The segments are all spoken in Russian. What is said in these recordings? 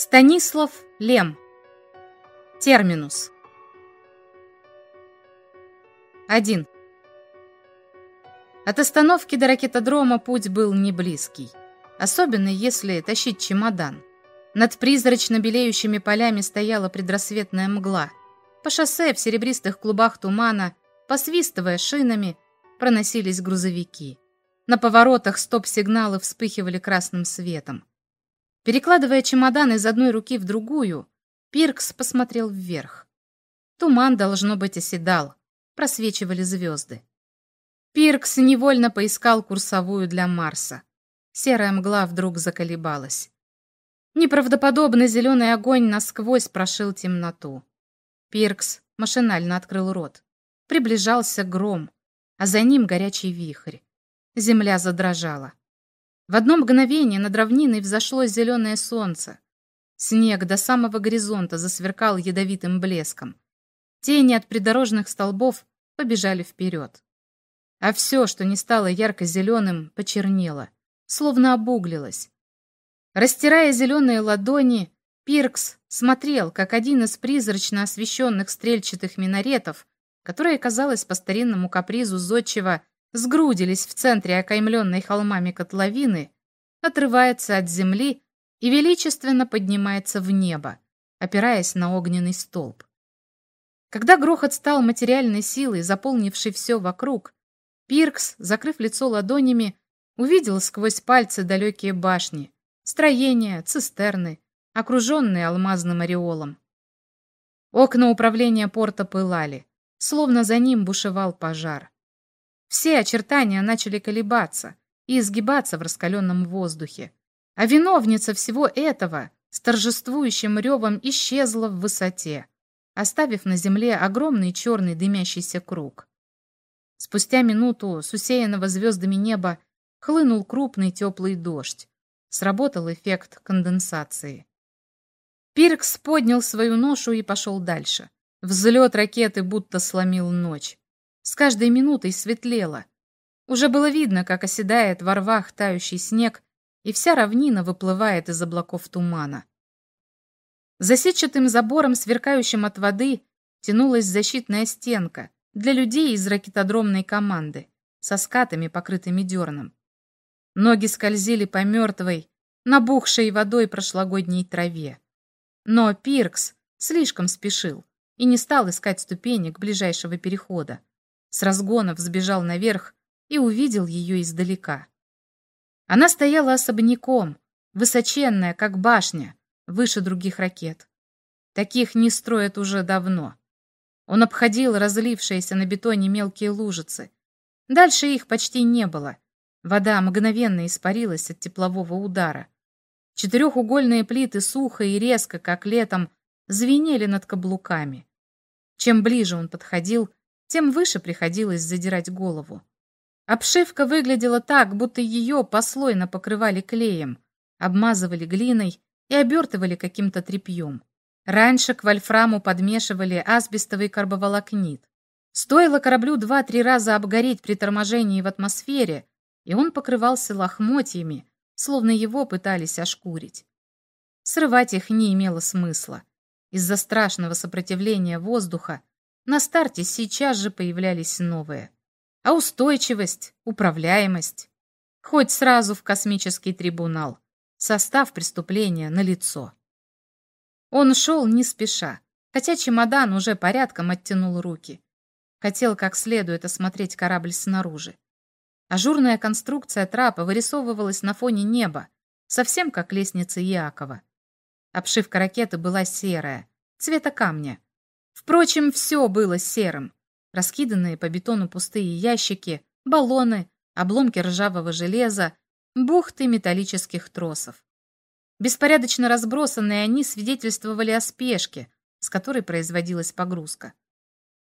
Станислав Лем. Терминус. 1. От остановки до ракетодрома путь был не близкий, особенно если тащить чемодан. Над призрачно белеющими полями стояла предрассветная мгла. По шоссе в серебристых клубах тумана, посвистывая шинами, проносились грузовики. На поворотах стоп-сигналы вспыхивали красным светом. Перекладывая чемодан из одной руки в другую, Пиркс посмотрел вверх. Туман, должно быть, оседал. Просвечивали звезды. Пиркс невольно поискал курсовую для Марса. Серая мгла вдруг заколебалась. Неправдоподобно зеленый огонь насквозь прошил темноту. Пиркс машинально открыл рот. Приближался гром, а за ним горячий вихрь. Земля задрожала. В одно мгновение над равниной взошло зеленое солнце. Снег до самого горизонта засверкал ядовитым блеском. Тени от придорожных столбов побежали вперед. А все, что не стало ярко-зеленым, почернело, словно обуглилось. Растирая зеленые ладони, Пиркс смотрел, как один из призрачно освещенных стрельчатых минаретов, которые, казалось, по старинному капризу зодчего сгрудились в центре окаймленной холмами котловины, отрывается от земли и величественно поднимается в небо, опираясь на огненный столб. Когда грохот стал материальной силой, заполнившей все вокруг, Пиркс, закрыв лицо ладонями, увидел сквозь пальцы далекие башни, строения, цистерны, окруженные алмазным ореолом. Окна управления порта пылали, словно за ним бушевал пожар. Все очертания начали колебаться и изгибаться в раскаленном воздухе. А виновница всего этого с торжествующим ревом исчезла в высоте, оставив на земле огромный черный дымящийся круг. Спустя минуту с усеянного звездами неба хлынул крупный теплый дождь. Сработал эффект конденсации. Пиркс поднял свою ношу и пошел дальше. Взлет ракеты будто сломил ночь. С каждой минутой светлело. Уже было видно, как оседает во рвах тающий снег, и вся равнина выплывает из облаков тумана. За сетчатым забором, сверкающим от воды, тянулась защитная стенка для людей из ракетодромной команды со скатами, покрытыми дерном. Ноги скользили по мертвой, набухшей водой прошлогодней траве. Но Пиркс слишком спешил и не стал искать ступенек ближайшего перехода. С разгона взбежал наверх и увидел ее издалека. Она стояла особняком, высоченная, как башня, выше других ракет. Таких не строят уже давно. Он обходил разлившиеся на бетоне мелкие лужицы. Дальше их почти не было. Вода мгновенно испарилась от теплового удара. Четырехугольные плиты сухо и резко, как летом, звенели над каблуками. Чем ближе он подходил, тем выше приходилось задирать голову. Обшивка выглядела так, будто ее послойно покрывали клеем, обмазывали глиной и обертывали каким-то тряпьем. Раньше к вольфраму подмешивали асбестовый карбоволокнит. Стоило кораблю два-три раза обгореть при торможении в атмосфере, и он покрывался лохмотьями, словно его пытались ошкурить. Срывать их не имело смысла. Из-за страшного сопротивления воздуха на старте сейчас же появлялись новые. А устойчивость, управляемость. Хоть сразу в космический трибунал. Состав преступления налицо. Он шел не спеша, хотя чемодан уже порядком оттянул руки. Хотел как следует осмотреть корабль снаружи. Ажурная конструкция трапа вырисовывалась на фоне неба, совсем как лестница Иакова. Обшивка ракеты была серая, цвета камня, Впрочем, все было серым. Раскиданные по бетону пустые ящики, баллоны, обломки ржавого железа, бухты металлических тросов. Беспорядочно разбросанные они свидетельствовали о спешке, с которой производилась погрузка.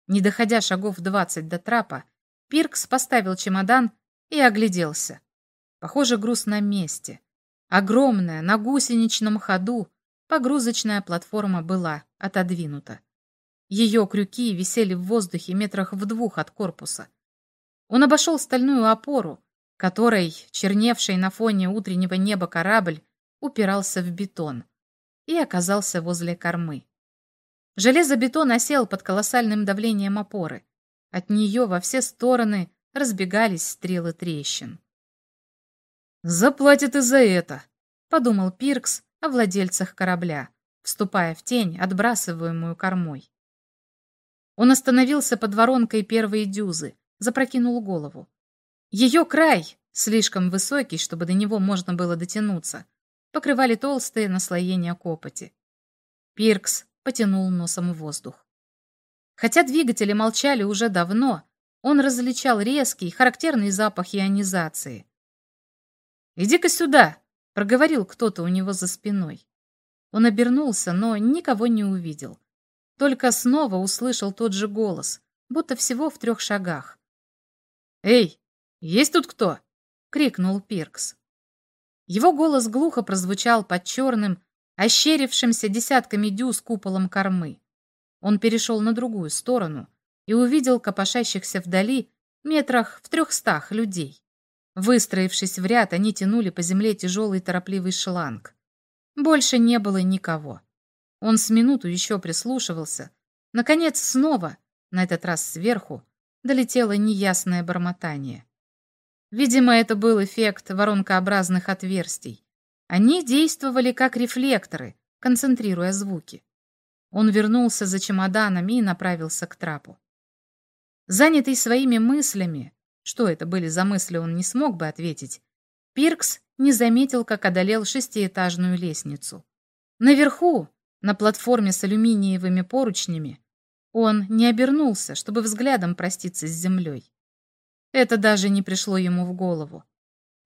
Не доходя шагов двадцать до трапа, Пиркс поставил чемодан и огляделся. Похоже, груз на месте. Огромная, на гусеничном ходу, погрузочная платформа была отодвинута. Ее крюки висели в воздухе метрах в двух от корпуса. Он обошел стальную опору, которой, черневший на фоне утреннего неба корабль, упирался в бетон, и оказался возле кормы. Железобетон осел под колоссальным давлением опоры. От нее во все стороны разбегались стрелы трещин. «Заплатят и за это», — подумал Пиркс о владельцах корабля, вступая в тень, отбрасываемую кормой. Он остановился под воронкой первой дюзы, запрокинул голову. Ее край, слишком высокий, чтобы до него можно было дотянуться, покрывали толстые наслоения копоти. Пиркс потянул носом в воздух. Хотя двигатели молчали уже давно, он различал резкий, характерный запах ионизации. «Иди-ка сюда!» — проговорил кто-то у него за спиной. Он обернулся, но никого не увидел. Только снова услышал тот же голос, будто всего в трех шагах. «Эй, есть тут кто?» — крикнул Пиркс. Его голос глухо прозвучал под черным, ощерившимся десятками дюз куполом кормы. Он перешел на другую сторону и увидел копошащихся вдали метрах в трехстах людей. Выстроившись в ряд, они тянули по земле тяжелый торопливый шланг. Больше не было никого. Он с минуту еще прислушивался. Наконец, снова, на этот раз сверху, долетело неясное бормотание. Видимо, это был эффект воронкообразных отверстий. Они действовали как рефлекторы, концентрируя звуки. Он вернулся за чемоданами и направился к трапу. Занятый своими мыслями, что это были за мысли, он не смог бы ответить, Пиркс не заметил, как одолел шестиэтажную лестницу. Наверху, на платформе с алюминиевыми поручнями, он не обернулся, чтобы взглядом проститься с землей. Это даже не пришло ему в голову.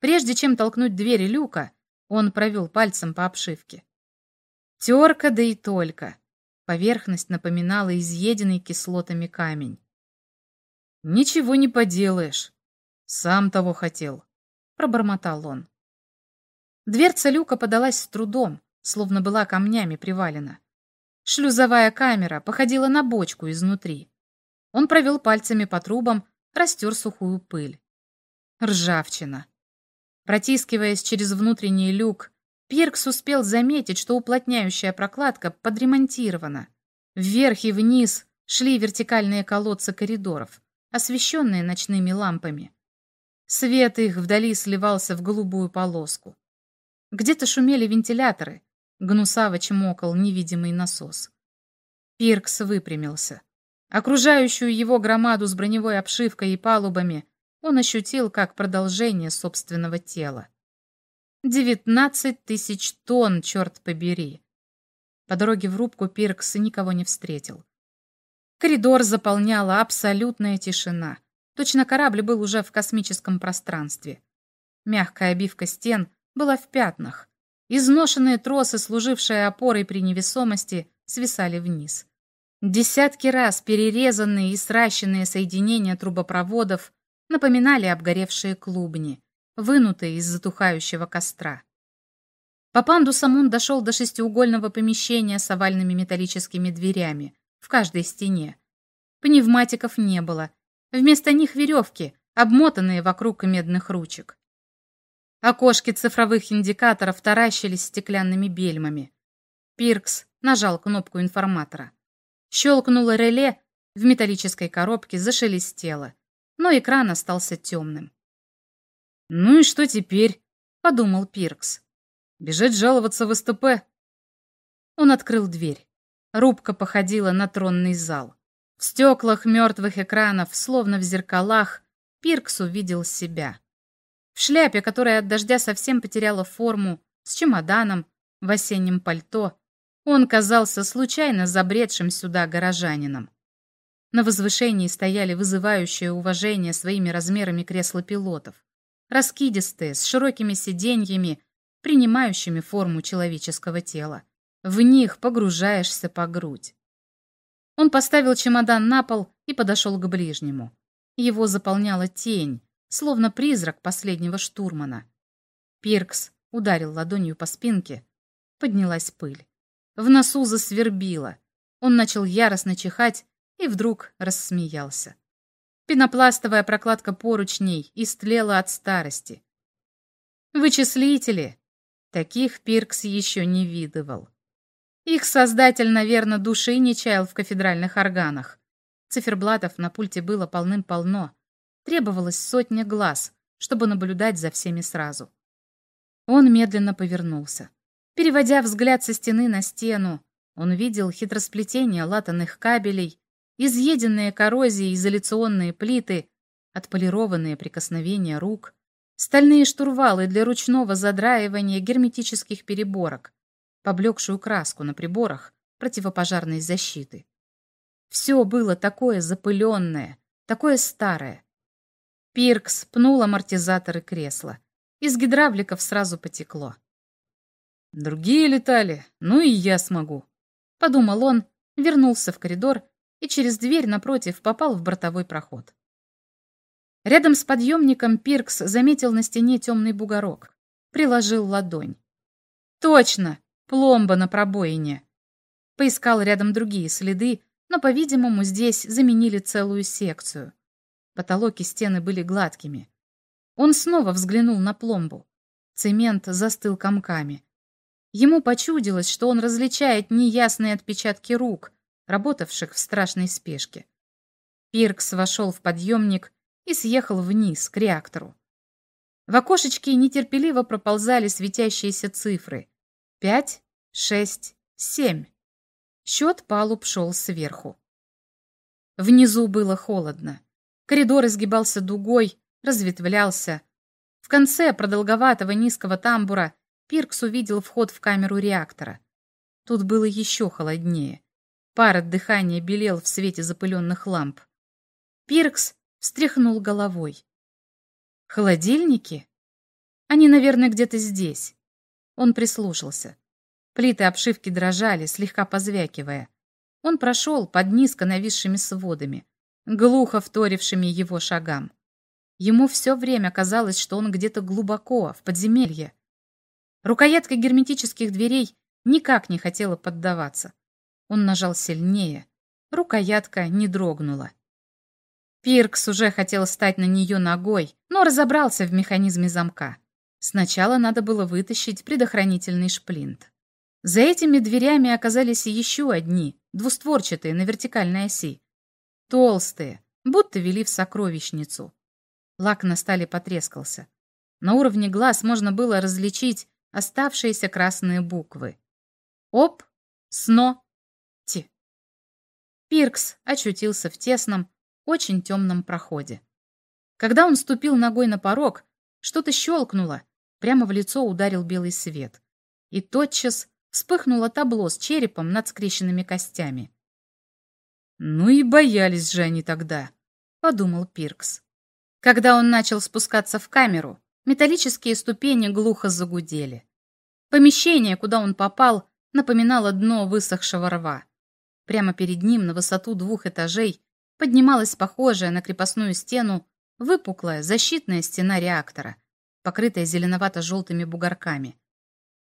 Прежде чем толкнуть двери люка, он провел пальцем по обшивке. Терка, да и только. Поверхность напоминала изъеденный кислотами камень. «Ничего не поделаешь. Сам того хотел», — пробормотал он. Дверца люка подалась с трудом, словно была камнями привалена. Шлюзовая камера походила на бочку изнутри. Он провел пальцами по трубам, растер сухую пыль. Ржавчина. Протискиваясь через внутренний люк, Пиркс успел заметить, что уплотняющая прокладка подремонтирована. Вверх и вниз шли вертикальные колодцы коридоров, освещенные ночными лампами. Свет их вдали сливался в голубую полоску. Где-то шумели вентиляторы, Гнусаво чмокал невидимый насос. Пиркс выпрямился. Окружающую его громаду с броневой обшивкой и палубами он ощутил как продолжение собственного тела. Девятнадцать тысяч тонн, черт побери! По дороге в рубку Пиркс никого не встретил. Коридор заполняла абсолютная тишина. Точно корабль был уже в космическом пространстве. Мягкая обивка стен была в пятнах, Изношенные тросы, служившие опорой при невесомости, свисали вниз. Десятки раз перерезанные и сращенные соединения трубопроводов напоминали обгоревшие клубни, вынутые из затухающего костра. По пандусам он дошел до шестиугольного помещения с овальными металлическими дверями в каждой стене. Пневматиков не было. Вместо них веревки, обмотанные вокруг медных ручек. Окошки цифровых индикаторов таращились стеклянными бельмами. Пиркс нажал кнопку информатора. Щелкнуло реле, в металлической коробке зашелестело, но экран остался темным. «Ну и что теперь?» — подумал Пиркс. «Бежать жаловаться в СТП?» Он открыл дверь. Рубка походила на тронный зал. В стеклах мертвых экранов, словно в зеркалах, Пиркс увидел себя в шляпе, которая от дождя совсем потеряла форму, с чемоданом, в осеннем пальто. Он казался случайно забредшим сюда горожанином. На возвышении стояли вызывающие уважение своими размерами кресла пилотов, раскидистые, с широкими сиденьями, принимающими форму человеческого тела. В них погружаешься по грудь. Он поставил чемодан на пол и подошел к ближнему. Его заполняла тень, словно призрак последнего штурмана. Пиркс ударил ладонью по спинке. Поднялась пыль. В носу засвербило. Он начал яростно чихать и вдруг рассмеялся. Пенопластовая прокладка поручней истлела от старости. Вычислители! Таких Пиркс еще не видывал. Их создатель, наверное, души не чаял в кафедральных органах. Циферблатов на пульте было полным-полно. Требовалось сотня глаз, чтобы наблюдать за всеми сразу. Он медленно повернулся. Переводя взгляд со стены на стену, он видел хитросплетение латанных кабелей, изъеденные коррозией изоляционные плиты, отполированные прикосновения рук, стальные штурвалы для ручного задраивания герметических переборок, поблекшую краску на приборах противопожарной защиты. Все было такое запыленное, такое старое. Пиркс пнул амортизаторы кресла. Из гидравликов сразу потекло. «Другие летали, ну и я смогу», — подумал он, вернулся в коридор и через дверь напротив попал в бортовой проход. Рядом с подъемником Пиркс заметил на стене темный бугорок. Приложил ладонь. «Точно! Пломба на пробоине!» Поискал рядом другие следы, но, по-видимому, здесь заменили целую секцию. Потолок и стены были гладкими. Он снова взглянул на пломбу. Цемент застыл комками. Ему почудилось, что он различает неясные отпечатки рук, работавших в страшной спешке. Пиркс вошел в подъемник и съехал вниз, к реактору. В окошечке нетерпеливо проползали светящиеся цифры. Пять, шесть, семь. Счет палуб шел сверху. Внизу было холодно. Коридор изгибался дугой, разветвлялся. В конце продолговатого низкого тамбура Пиркс увидел вход в камеру реактора. Тут было еще холоднее. Пар от дыхания белел в свете запыленных ламп. Пиркс встряхнул головой. Холодильники? Они, наверное, где-то здесь. Он прислушался. Плиты обшивки дрожали, слегка позвякивая. Он прошел под низко нависшими сводами, глухо вторившими его шагам. Ему все время казалось, что он где-то глубоко, в подземелье. Рукоятка герметических дверей никак не хотела поддаваться. Он нажал сильнее. Рукоятка не дрогнула. Пиркс уже хотел стать на нее ногой, но разобрался в механизме замка. Сначала надо было вытащить предохранительный шплинт. За этими дверями оказались еще одни, двустворчатые на вертикальной оси. Толстые, будто вели в сокровищницу. Лак на стали потрескался. На уровне глаз можно было различить оставшиеся красные буквы. Оп, сно, Ти. Пиркс очутился в тесном, очень темном проходе. Когда он ступил ногой на порог, что-то щелкнуло, прямо в лицо ударил белый свет. И тотчас вспыхнуло табло с черепом над скрещенными костями. «Ну и боялись же они тогда», — подумал Пиркс. Когда он начал спускаться в камеру, металлические ступени глухо загудели. Помещение, куда он попал, напоминало дно высохшего рва. Прямо перед ним, на высоту двух этажей, поднималась похожая на крепостную стену выпуклая защитная стена реактора, покрытая зеленовато-желтыми бугорками.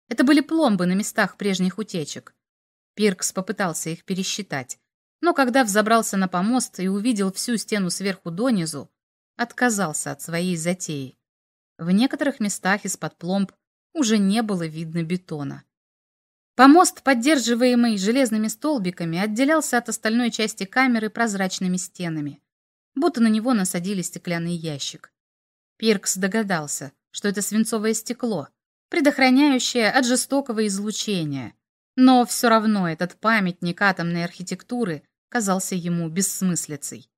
Это были пломбы на местах прежних утечек. Пиркс попытался их пересчитать, но когда взобрался на помост и увидел всю стену сверху донизу, отказался от своей затеи. В некоторых местах из-под пломб уже не было видно бетона. Помост, поддерживаемый железными столбиками, отделялся от остальной части камеры прозрачными стенами, будто на него насадили стеклянный ящик. Пиркс догадался, что это свинцовое стекло, предохраняющее от жестокого излучения. Но все равно этот памятник атомной архитектуры казался ему бессмыслицей.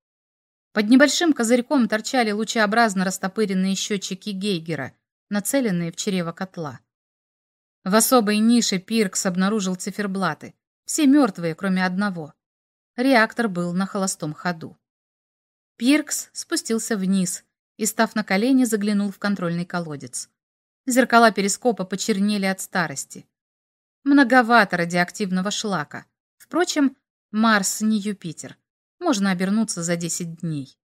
Под небольшим козырьком торчали лучеобразно растопыренные счетчики Гейгера, нацеленные в чрево котла. В особой нише Пиркс обнаружил циферблаты, все мертвые, кроме одного. Реактор был на холостом ходу. Пиркс спустился вниз и, став на колени, заглянул в контрольный колодец. Зеркала перископа почернели от старости. Многовато радиоактивного шлака. Впрочем, Марс не Юпитер. Можно обернуться за 10 дней.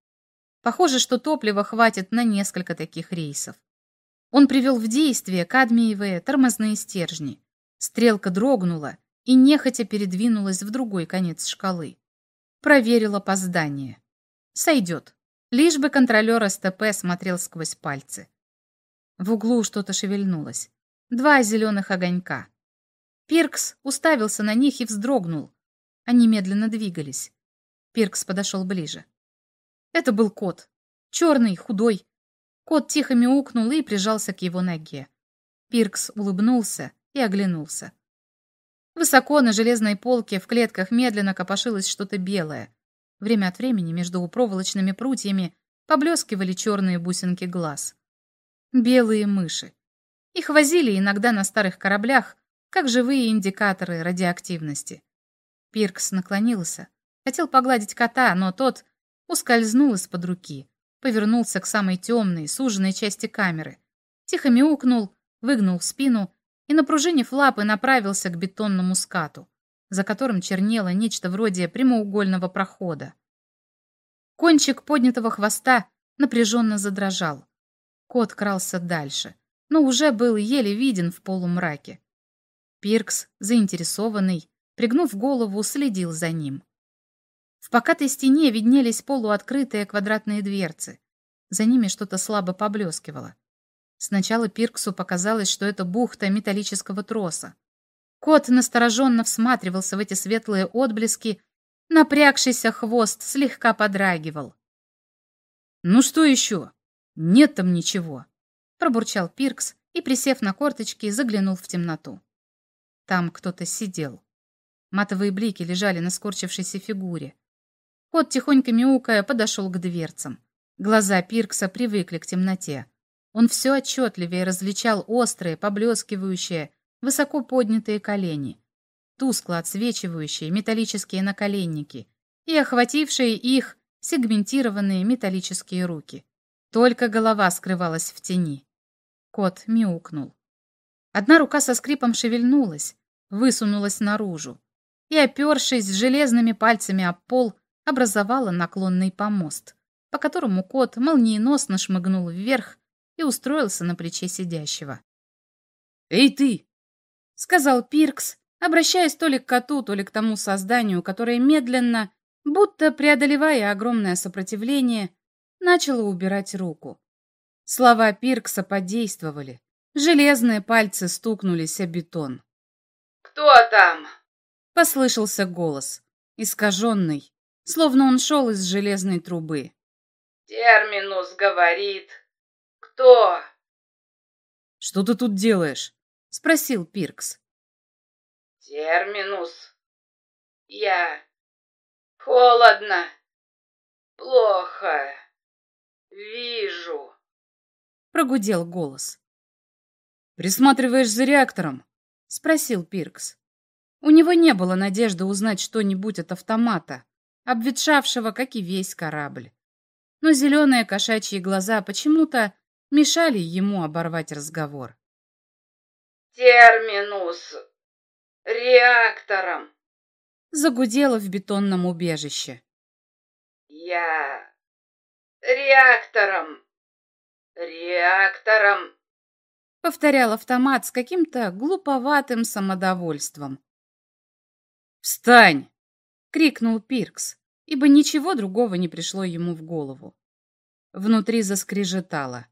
Похоже, что топлива хватит на несколько таких рейсов. Он привел в действие кадмиевые тормозные стержни. Стрелка дрогнула и нехотя передвинулась в другой конец шкалы. Проверил опоздание. Сойдет. Лишь бы контролер СТП смотрел сквозь пальцы. В углу что-то шевельнулось. Два зеленых огонька. Пиркс уставился на них и вздрогнул. Они медленно двигались. Пиркс подошел ближе. Это был кот. Черный, худой. Кот тихо мяукнул и прижался к его ноге. Пиркс улыбнулся и оглянулся. Высоко на железной полке в клетках медленно копошилось что-то белое. Время от времени между проволочными прутьями поблескивали черные бусинки глаз. Белые мыши. Их возили иногда на старых кораблях, как живые индикаторы радиоактивности. Пиркс наклонился, хотел погладить кота, но тот ускользнул из-под руки, повернулся к самой темной, суженной части камеры, тихо мяукнул, выгнул спину и, напружинив лапы, направился к бетонному скату, за которым чернело нечто вроде прямоугольного прохода. Кончик поднятого хвоста напряженно задрожал. Кот крался дальше, но уже был еле виден в полумраке. Пиркс, заинтересованный, пригнув голову, следил за ним. В покатой стене виднелись полуоткрытые квадратные дверцы. За ними что-то слабо поблескивало. Сначала Пирксу показалось, что это бухта металлического троса. Кот настороженно всматривался в эти светлые отблески, напрягшийся хвост слегка подрагивал. «Ну что еще? Нет там ничего», — пробурчал Пиркс и, присев на корточки, заглянул в темноту. Там кто-то сидел. Матовые блики лежали на скорчившейся фигуре. Кот, тихонько мяукая, подошел к дверцам. Глаза Пиркса привыкли к темноте. Он все отчетливее различал острые, поблескивающие, высоко поднятые колени, тускло отсвечивающие металлические наколенники и охватившие их сегментированные металлические руки. Только голова скрывалась в тени. Кот мяукнул. Одна рука со скрипом шевельнулась, высунулась наружу и, опершись железными пальцами об пол, образовала наклонный помост, по которому кот молниеносно шмыгнул вверх и устроился на плече сидящего. «Эй ты!» — сказал Пиркс, обращаясь то ли к коту, то ли к тому созданию, которое медленно, будто преодолевая огромное сопротивление, начало убирать руку. Слова Пиркса подействовали. Железные пальцы стукнулись о бетон. «Кто там?» — послышался голос, искаженный, словно он шел из железной трубы. «Терминус говорит. Кто?» «Что ты тут делаешь?» — спросил Пиркс. «Терминус. Я... Холодно. Плохо. Вижу». Прогудел голос. «Присматриваешь за реактором?» — спросил Пиркс. У него не было надежды узнать что-нибудь от автомата, обветшавшего, как и весь корабль. Но зеленые кошачьи глаза почему-то мешали ему оборвать разговор. «Терминус! Реактором!» Загудело в бетонном убежище. «Я... реактором! Реактором!» повторял автомат с каким-то глуповатым самодовольством. «Встань!» — крикнул Пиркс, ибо ничего другого не пришло ему в голову. Внутри заскрежетало.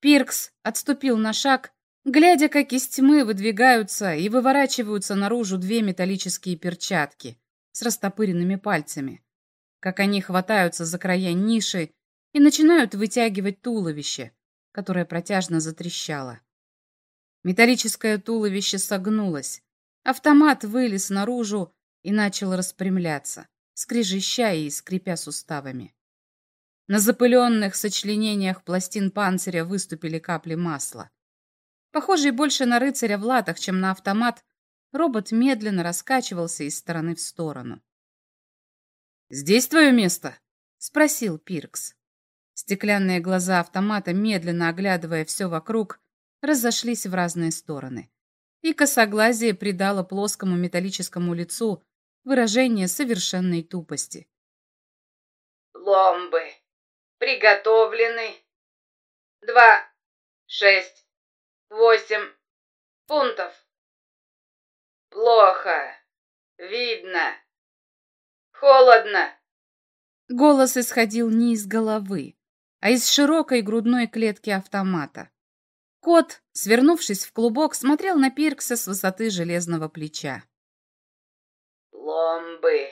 Пиркс отступил на шаг, глядя, как из тьмы выдвигаются и выворачиваются наружу две металлические перчатки с растопыренными пальцами, как они хватаются за края ниши и начинают вытягивать туловище, которое протяжно затрещало. Металлическое туловище согнулось. Автомат вылез наружу и начал распрямляться, скрежеща и скрипя суставами. На запыленных сочленениях пластин панциря выступили капли масла. Похожий больше на рыцаря в латах, чем на автомат, робот медленно раскачивался из стороны в сторону. «Здесь твое место?» — спросил Пиркс. Стеклянные глаза автомата, медленно оглядывая все вокруг, разошлись в разные стороны. И косоглазие придало плоскому металлическому лицу выражение совершенной тупости. «Ломбы приготовлены. Два, шесть, восемь фунтов. Плохо. Видно. Холодно». Голос исходил не из головы, а из широкой грудной клетки автомата. Кот, свернувшись в клубок, смотрел на Пиркса с высоты железного плеча. «Пломбы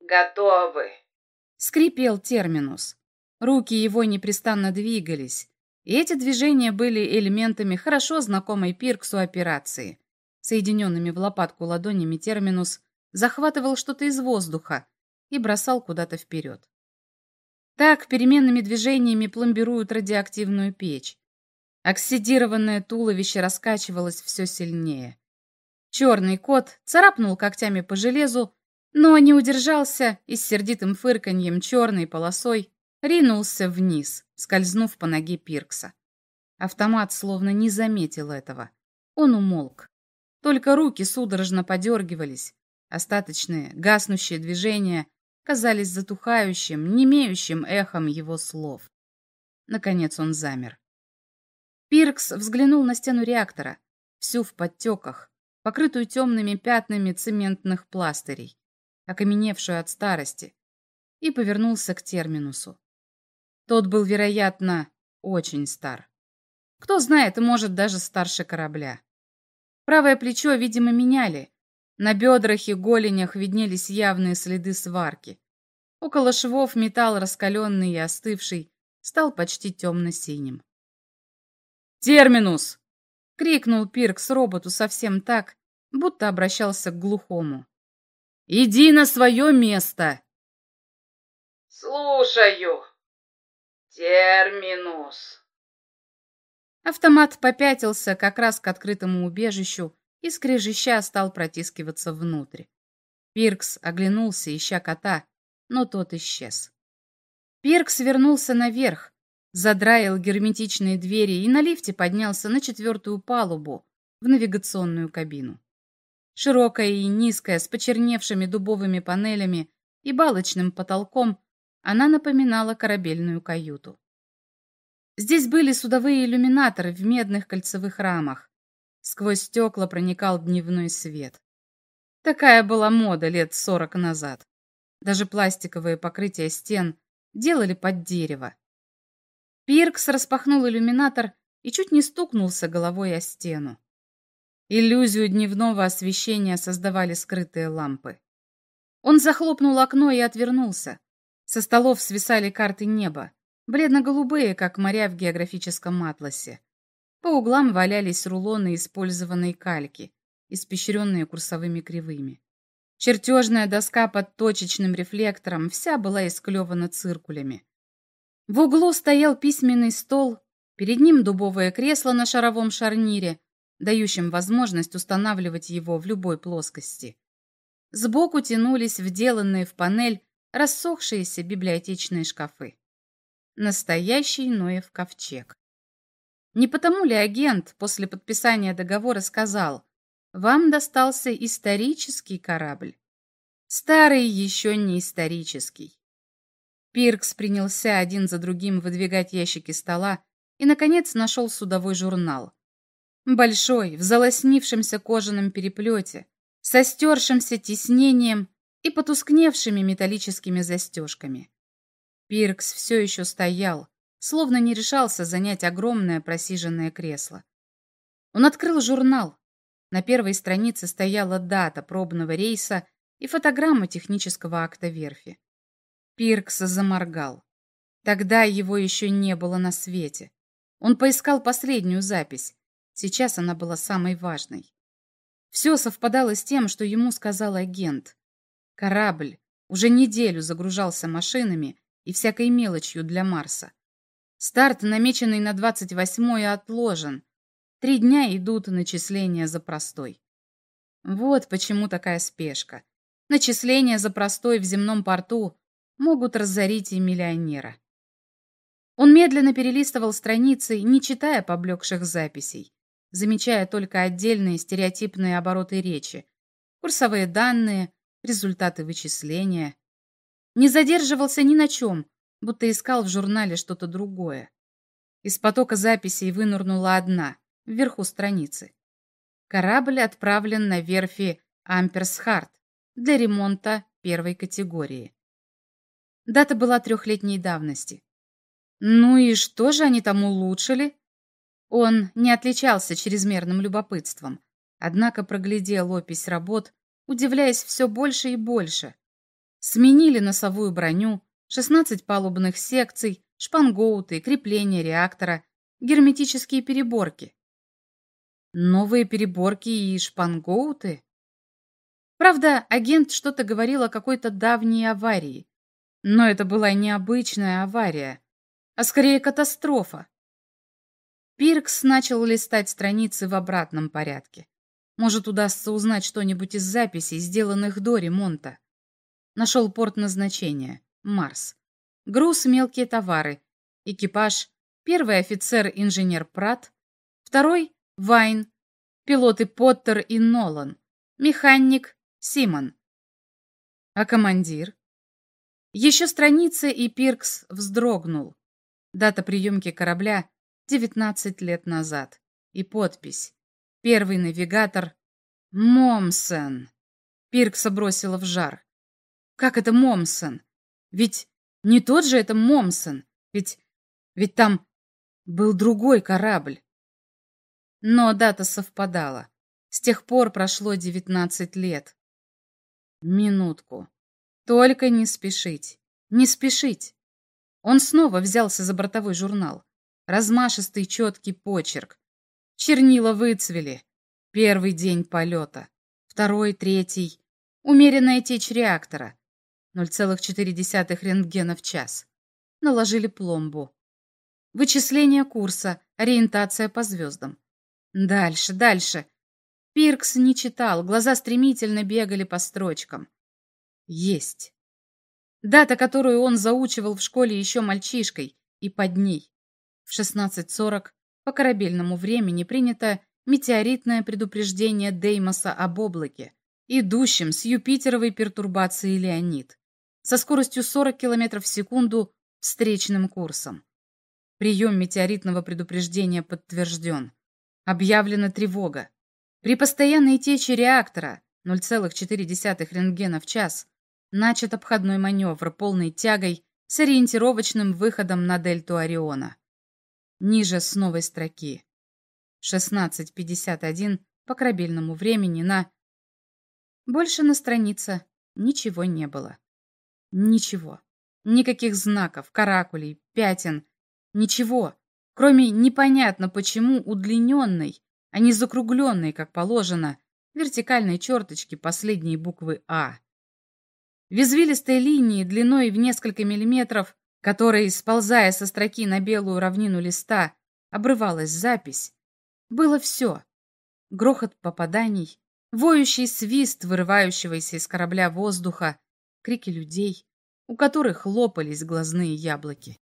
готовы!» — скрипел терминус. Руки его непрестанно двигались, и эти движения были элементами хорошо знакомой Пирксу операции. Соединенными в лопатку ладонями терминус захватывал что-то из воздуха и бросал куда-то вперед. Так переменными движениями пломбируют радиоактивную печь. Оксидированное туловище раскачивалось все сильнее. Черный кот царапнул когтями по железу, но не удержался и с сердитым фырканьем черной полосой ринулся вниз, скользнув по ноге Пиркса. Автомат словно не заметил этого. Он умолк. Только руки судорожно подергивались. Остаточные, гаснущие движения казались затухающим, немеющим эхом его слов. Наконец он замер. Пиркс взглянул на стену реактора, всю в подтеках, покрытую темными пятнами цементных пластырей, окаменевшую от старости, и повернулся к терминусу. Тот был, вероятно, очень стар. Кто знает, может, даже старше корабля. Правое плечо, видимо, меняли. На бедрах и голенях виднелись явные следы сварки. Около швов металл, раскаленный и остывший, стал почти темно-синим. «Терминус!» — крикнул Пиркс роботу совсем так, будто обращался к глухому. «Иди на свое место!» «Слушаю! Терминус!» Автомат попятился как раз к открытому убежищу и, скрежеща, стал протискиваться внутрь. Пиркс оглянулся, ища кота, но тот исчез. Пиркс вернулся наверх, задраил герметичные двери и на лифте поднялся на четвертую палубу в навигационную кабину. Широкая и низкая, с почерневшими дубовыми панелями и балочным потолком, она напоминала корабельную каюту. Здесь были судовые иллюминаторы в медных кольцевых рамах. Сквозь стекла проникал дневной свет. Такая была мода лет сорок назад. Даже пластиковые покрытия стен делали под дерево. Пиркс распахнул иллюминатор и чуть не стукнулся головой о стену. Иллюзию дневного освещения создавали скрытые лампы. Он захлопнул окно и отвернулся. Со столов свисали карты неба, бледно-голубые, как моря в географическом атласе. По углам валялись рулоны использованной кальки, испещренные курсовыми кривыми. Чертежная доска под точечным рефлектором вся была исклевана циркулями. В углу стоял письменный стол, перед ним дубовое кресло на шаровом шарнире, дающем возможность устанавливать его в любой плоскости. Сбоку тянулись вделанные в панель рассохшиеся библиотечные шкафы. Настоящий Ноев ковчег. Не потому ли агент после подписания договора сказал, вам достался исторический корабль? Старый еще не исторический. Пиркс принялся один за другим выдвигать ящики стола и, наконец, нашел судовой журнал. Большой, в залоснившемся кожаном переплете, со стершимся тиснением и потускневшими металлическими застежками. Пиркс все еще стоял, словно не решался занять огромное просиженное кресло. Он открыл журнал. На первой странице стояла дата пробного рейса и фотограмма технического акта верфи. Пиркс заморгал. Тогда его еще не было на свете. Он поискал последнюю запись. Сейчас она была самой важной. Все совпадало с тем, что ему сказал агент. Корабль уже неделю загружался машинами и всякой мелочью для Марса. Старт, намеченный на 28-е, отложен. Три дня идут начисления за простой. Вот почему такая спешка. Начисления за простой в земном порту могут разорить и миллионера. Он медленно перелистывал страницы, не читая поблекших записей, замечая только отдельные стереотипные обороты речи, курсовые данные, результаты вычисления. Не задерживался ни на чем, будто искал в журнале что-то другое. Из потока записей вынырнула одна, вверху страницы. Корабль отправлен на верфи Амперсхарт для ремонта первой категории. Дата была трехлетней давности. Ну и что же они там улучшили? Он не отличался чрезмерным любопытством, однако проглядел опись работ, удивляясь все больше и больше. Сменили носовую броню, 16 палубных секций, шпангоуты, крепления реактора, герметические переборки. Новые переборки и шпангоуты? Правда, агент что-то говорил о какой-то давней аварии. Но это была не обычная авария, а скорее катастрофа. Пиркс начал листать страницы в обратном порядке. Может, удастся узнать что-нибудь из записей, сделанных до ремонта. Нашел порт назначения. Марс. Груз мелкие товары. Экипаж. Первый офицер инженер Прат. Второй Вайн. Пилоты Поттер и Нолан. Механик Симон. А командир? Еще страница, и Пиркс вздрогнул. Дата приемки корабля 19 лет назад. И подпись. Первый навигатор Момсон. Пиркса бросила в жар. Как это Момсон? Ведь не тот же это Момсон. Ведь... ведь там был другой корабль. Но дата совпадала. С тех пор прошло 19 лет. Минутку. Только не спешить. Не спешить. Он снова взялся за бортовой журнал. Размашистый четкий почерк. Чернила выцвели. Первый день полета. Второй, третий. Умеренная течь реактора. 0,4 рентгена в час. Наложили пломбу. Вычисление курса, ориентация по звездам. Дальше, дальше. Пиркс не читал, глаза стремительно бегали по строчкам. Есть. Дата, которую он заучивал в школе еще мальчишкой, и под ней. В 16.40 по корабельному времени принято метеоритное предупреждение Деймоса об облаке, идущем с Юпитеровой пертурбацией Леонид, со скоростью 40 км в секунду встречным курсом. Прием метеоритного предупреждения подтвержден. Объявлена тревога. При постоянной течи реактора 0,4 рентгена в час начат обходной маневр полной тягой с ориентировочным выходом на дельту Ориона. Ниже с новой строки. 16.51 по корабельному времени на... Больше на странице ничего не было. Ничего. Никаких знаков, каракулей, пятен. Ничего. Кроме непонятно почему удлиненной, а не закругленной, как положено, вертикальной черточки последней буквы «А». В извилистой линии длиной в несколько миллиметров, которой, сползая со строки на белую равнину листа, обрывалась запись, было все. Грохот попаданий, воющий свист вырывающегося из корабля воздуха, крики людей, у которых лопались глазные яблоки.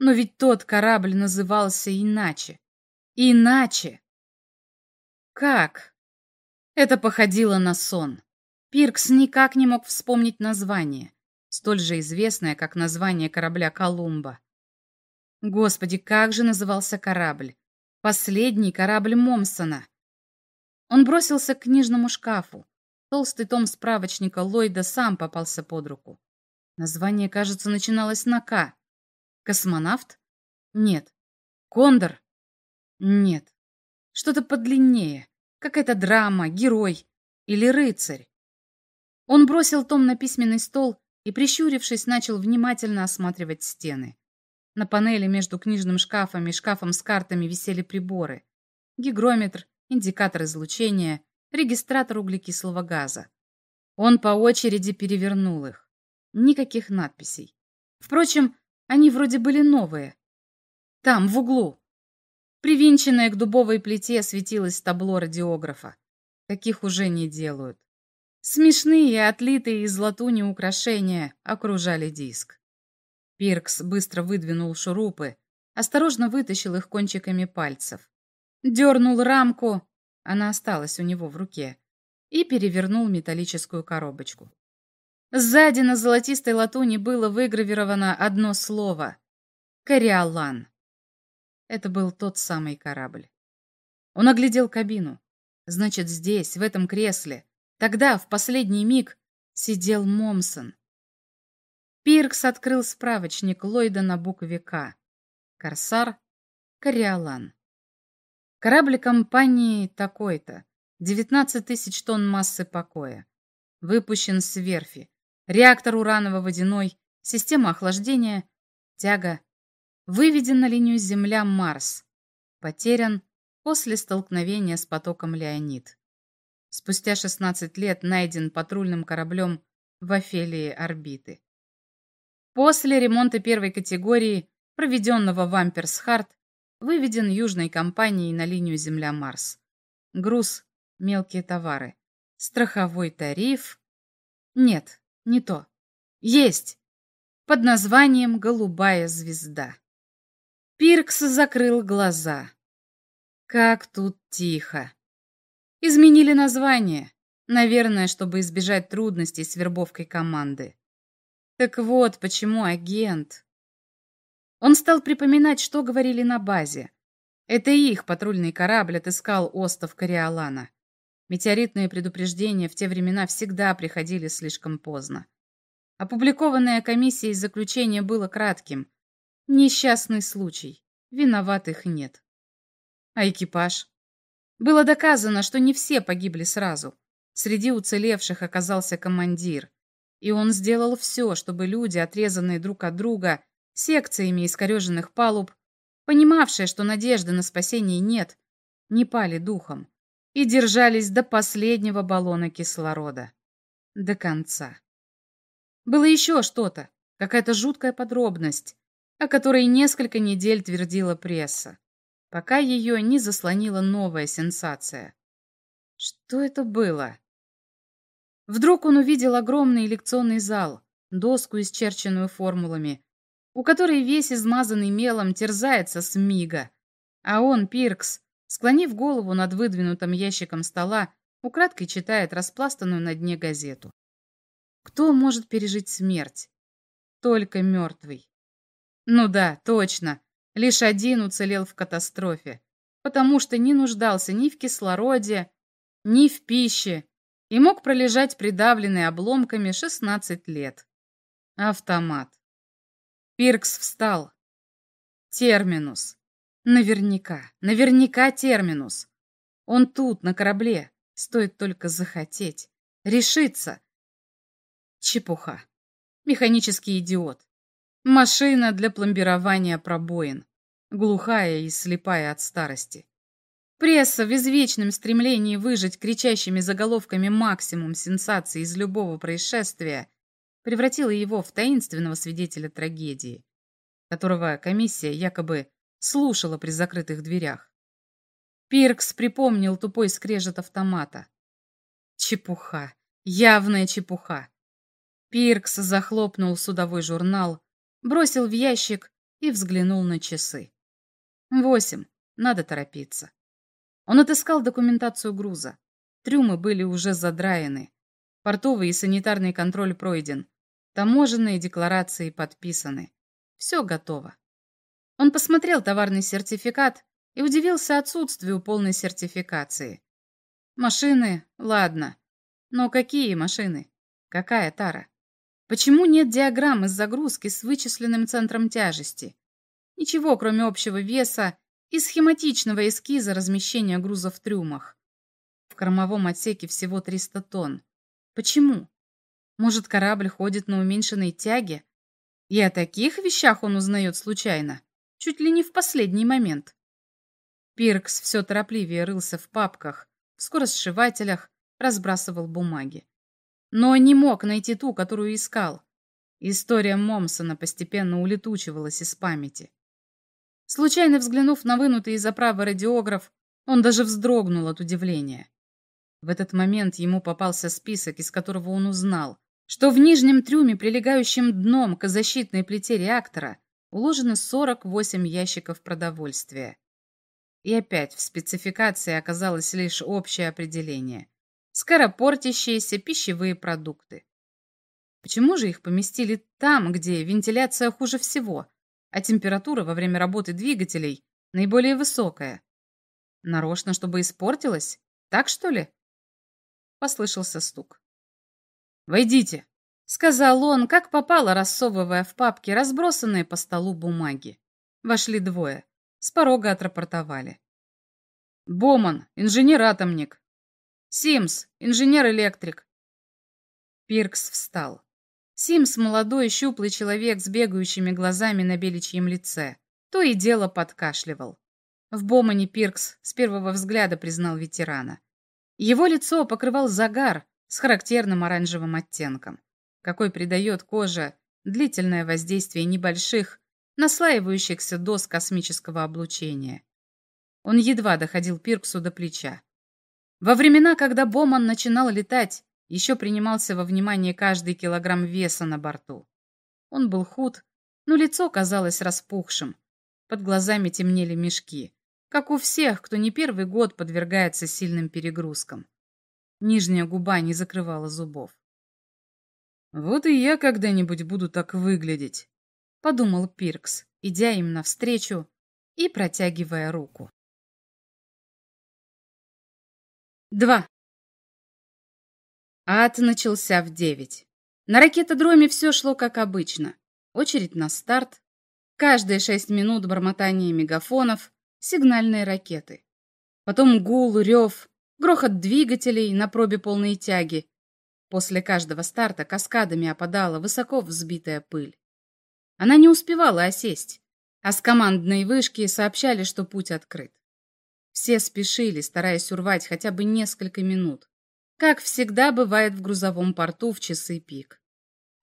Но ведь тот корабль назывался иначе. Иначе! Как? Это походило на сон. Пиркс никак не мог вспомнить название, столь же известное, как название корабля «Колумба». Господи, как же назывался корабль? Последний корабль Момсона. Он бросился к книжному шкафу. Толстый том справочника Ллойда сам попался под руку. Название, кажется, начиналось на «К». Космонавт? Нет. Кондор? Нет. Что-то подлиннее. Какая-то драма, герой или рыцарь. Он бросил том на письменный стол и, прищурившись, начал внимательно осматривать стены. На панели между книжным шкафом и шкафом с картами висели приборы. Гигрометр, индикатор излучения, регистратор углекислого газа. Он по очереди перевернул их. Никаких надписей. Впрочем, они вроде были новые. Там, в углу. Привинченное к дубовой плите светилось табло радиографа. Таких уже не делают. Смешные, отлитые из латуни украшения окружали диск. Пиркс быстро выдвинул шурупы, осторожно вытащил их кончиками пальцев. Дернул рамку, она осталась у него в руке, и перевернул металлическую коробочку. Сзади на золотистой латуни было выгравировано одно слово — «Кориолан». Это был тот самый корабль. Он оглядел кабину. Значит, здесь, в этом кресле, Тогда, в последний миг, сидел Момсон. Пиркс открыл справочник Ллойда на букве «К». Корсар, Кориолан. Корабль компании такой-то. 19 тысяч тонн массы покоя. Выпущен с верфи. Реактор ураново-водяной, система охлаждения, тяга. Выведен на линию Земля-Марс. Потерян после столкновения с потоком Леонид. Спустя 16 лет найден патрульным кораблем в Офелии орбиты. После ремонта первой категории, проведенного в Амперсхарт, выведен южной компанией на линию Земля-Марс. Груз – мелкие товары. Страховой тариф. Нет, не то. Есть! Под названием «Голубая звезда». Пиркс закрыл глаза. Как тут тихо. Изменили название. Наверное, чтобы избежать трудностей с вербовкой команды. Так вот, почему агент. Он стал припоминать, что говорили на базе. Это их патрульный корабль отыскал остов Кориолана. Метеоритные предупреждения в те времена всегда приходили слишком поздно. Опубликованное комиссией заключение было кратким. Несчастный случай. Виноватых нет. А экипаж? Было доказано, что не все погибли сразу. Среди уцелевших оказался командир. И он сделал все, чтобы люди, отрезанные друг от друга, секциями искореженных палуб, понимавшие, что надежды на спасение нет, не пали духом и держались до последнего баллона кислорода. До конца. Было еще что-то, какая-то жуткая подробность, о которой несколько недель твердила пресса, пока ее не заслонила новая сенсация. Что это было? Вдруг он увидел огромный лекционный зал, доску, исчерченную формулами, у которой весь измазанный мелом терзается с мига, а он, Пиркс, склонив голову над выдвинутым ящиком стола, украдкой читает распластанную на дне газету. Кто может пережить смерть? Только мертвый. Ну да, точно. Лишь один уцелел в катастрофе, потому что не нуждался ни в кислороде, ни в пище и мог пролежать придавленный обломками 16 лет. Автомат. Пиркс встал. Терминус. Наверняка, наверняка терминус. Он тут, на корабле. Стоит только захотеть. Решиться. Чепуха. Механический идиот. Машина для пломбирования пробоин. Глухая и слепая от старости. Пресса в извечном стремлении выжать кричащими заголовками максимум сенсаций из любого происшествия превратила его в таинственного свидетеля трагедии, которого комиссия якобы слушала при закрытых дверях. Пиркс припомнил тупой скрежет автомата. Чепуха, явная чепуха. Пиркс захлопнул судовой журнал, бросил в ящик и взглянул на часы. Восемь, надо торопиться. Он отыскал документацию груза. Трюмы были уже задраены. Портовый и санитарный контроль пройден. Таможенные декларации подписаны. Все готово. Он посмотрел товарный сертификат и удивился отсутствию полной сертификации. Машины, ладно. Но какие машины? Какая тара? Почему нет диаграммы с загрузки с вычисленным центром тяжести? Ничего, кроме общего веса и схематичного эскиза размещения груза в трюмах. В кормовом отсеке всего 300 тонн. Почему? Может, корабль ходит на уменьшенной тяге? И о таких вещах он узнает случайно чуть ли не в последний момент. Пиркс все торопливее рылся в папках, в скоросшивателях, разбрасывал бумаги. Но не мог найти ту, которую искал. История Момсона постепенно улетучивалась из памяти. Случайно взглянув на вынутый из оправы радиограф, он даже вздрогнул от удивления. В этот момент ему попался список, из которого он узнал, что в нижнем трюме, прилегающем дном к защитной плите реактора, уложено 48 ящиков продовольствия. И опять в спецификации оказалось лишь общее определение. Скоропортящиеся пищевые продукты. Почему же их поместили там, где вентиляция хуже всего, а температура во время работы двигателей наиболее высокая? Нарочно, чтобы испортилась? Так что ли? Послышался стук. «Войдите!» Сказал он, как попало, рассовывая в папки разбросанные по столу бумаги. Вошли двое. С порога отрапортовали. Боман, инженер-атомник. Симс, инженер-электрик. Пиркс встал. Симс — молодой, щуплый человек с бегающими глазами на беличьем лице. То и дело подкашливал. В Бомане Пиркс с первого взгляда признал ветерана. Его лицо покрывал загар с характерным оранжевым оттенком, какой придает коже длительное воздействие небольших, наслаивающихся доз космического облучения. Он едва доходил Пирксу до плеча. Во времена, когда Боман начинал летать, еще принимался во внимание каждый килограмм веса на борту. Он был худ, но лицо казалось распухшим. Под глазами темнели мешки как у всех, кто не первый год подвергается сильным перегрузкам. Нижняя губа не закрывала зубов. «Вот и я когда-нибудь буду так выглядеть», — подумал Пиркс, идя им навстречу и протягивая руку. Два. Ад начался в девять. На ракетодроме все шло как обычно. Очередь на старт. Каждые шесть минут бормотание мегафонов, сигнальные ракеты. Потом гул, рев, грохот двигателей на пробе полной тяги. После каждого старта каскадами опадала высоко взбитая пыль. Она не успевала осесть, а с командной вышки сообщали, что путь открыт. Все спешили, стараясь урвать хотя бы несколько минут, как всегда бывает в грузовом порту в часы пик.